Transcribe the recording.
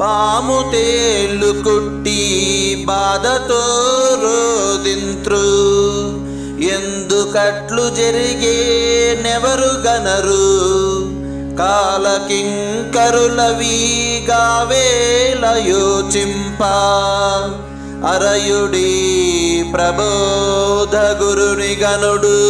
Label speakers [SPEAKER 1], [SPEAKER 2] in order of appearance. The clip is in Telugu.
[SPEAKER 1] పాము తేళ్ళు కుట్టి బాధతో రోదింత్రు ఎందుకట్లు జరిగే నెవరు గనరు. కాలకింకరులవీగావేల యోచింప అరయుడి ప్రబోధ గురుని గనుడు.